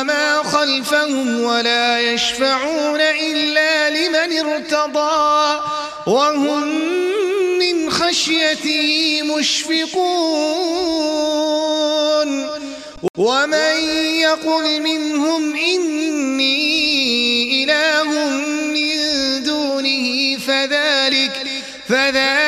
وما خلفهم ولا يشفعون إلا لمن ارتضى وهم من خشيته مشفقون ومن يقل منهم إني إله من دونه فذلك فذلك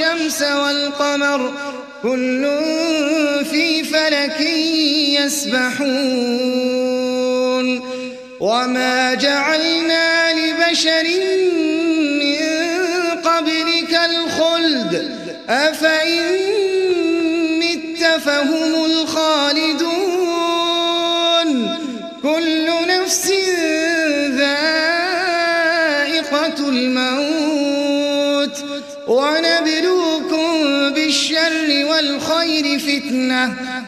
والشمس والقمر كل في فلك يسبحون وما جعلنا لبشر من قبلك الخلد أفإن مت فهم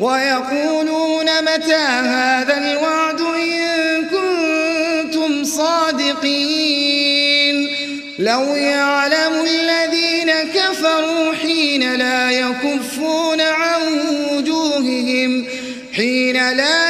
ويقولون متى هذا الوعد إن كنتم صادقين؟ لو يعلم الذين كفروا حين لا يكفون عن وجوههم حين لا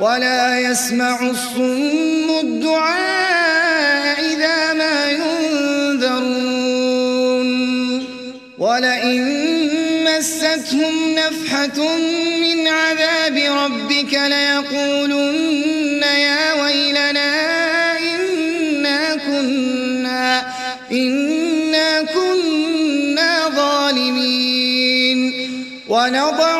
ولا يسمع الصم الدعاء إذا ما ينذرون. ولئن مستهم نفحة من عذاب ربك ليقولن يا ويلنا إنا كنا إنا كنا ظالمين. ونضع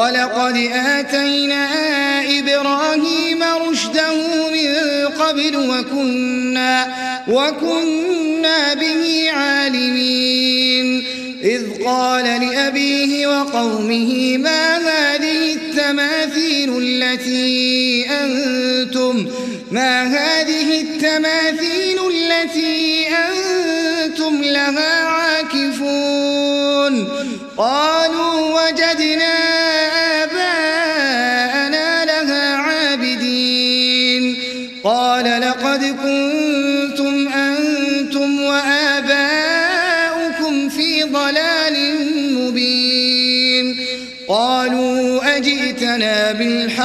ولقد آتينا إبراهيم رشده من قبل وكنا وكنا به عالمين. إذ قال لأبيه وقومه ما هذه التماثيل التي أنتم ما هذه التماثيل التي أنتم لها عاكفون؟ قالوا وجدنا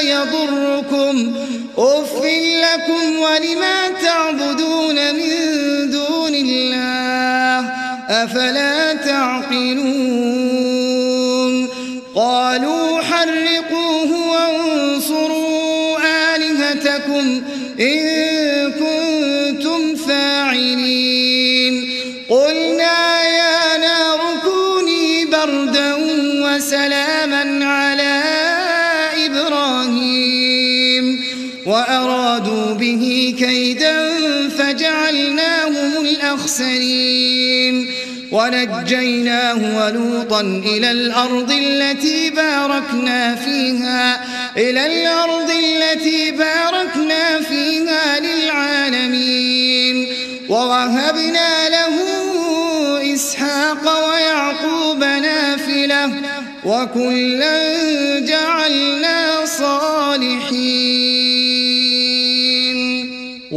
يضركم. أف لكم ولما تعبدون من دون الله أفلا تعقلون. قالوا حرقوه وانصروا آلهتكم إن فجعلناهم الأخسرين. ونجيناه ولوطا إلى الأرض التي باركنا فيها إلى الأرض التي باركنا فيها للعالمين. ووهبنا له إسحاق ويعقوب نافلة وكلا جعلنا صالحين.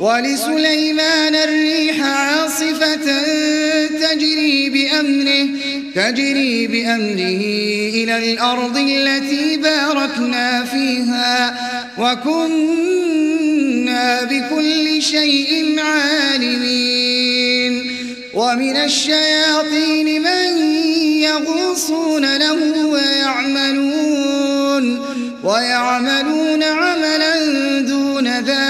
ولسليمان الريح عاصفة تجري بأمره تجري بأمره إلى الأرض التي باركنا فيها وكنا بكل شيء عالمين. ومن الشياطين من يغوصون له ويعملون ويعملون عملا دون ذلك.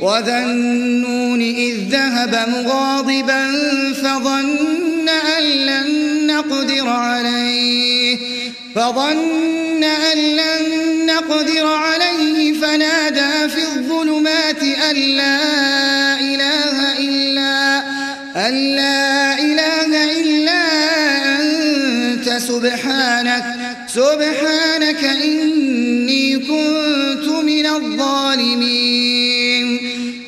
وذا النون إذ ذهب مغاضبا فظن أن لن نقدر عليه فظن أن لن نقدر عليه فنادى في الظلمات أن لا إله إلا أن لا إله إلا أنت سبحانك سبحانك إني كنت من الظالمين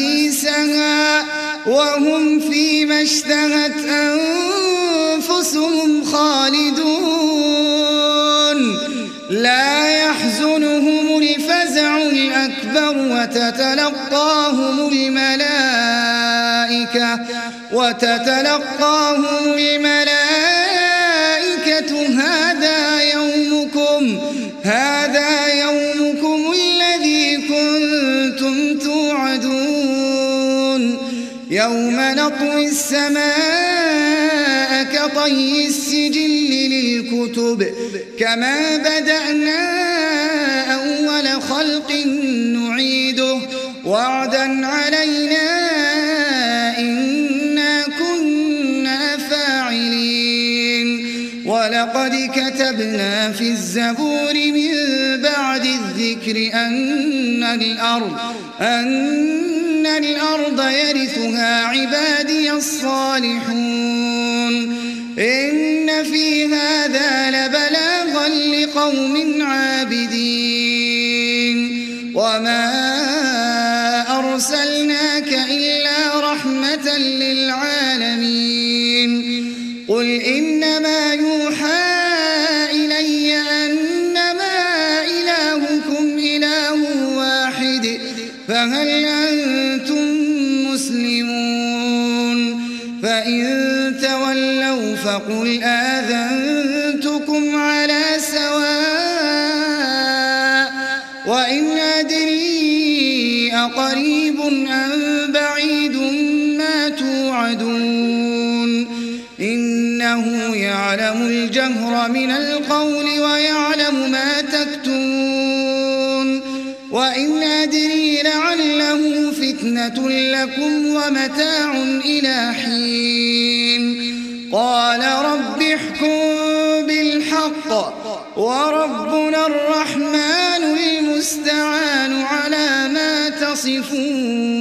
حسيسها وهم فيما اشتهت أنفسهم خالدون. لا يحزنهم الفزع الأكبر وتتلقاهم الملائكة وتتلقاهم الملائكة يوم نطوي السماء كطي السجل للكتب كما بدأنا أول خلق نعيده وعدا علينا إنا كنا فاعلين. ولقد كتبنا في الزبور من بعد الذكر أن الأرض أن الأرض يرثها عبادي الصالحون. إن في هذا لبلاغا لقوم عابدين. وما فإن تولوا فقل آذنتكم على سواء وإن أدري أقريب أم بعيد ما توعدون إنه يعلم الجهر من القول لكم ومتاع إلى حين قال رب احكم بالحق وربنا الرحمن المستعان على ما تصفون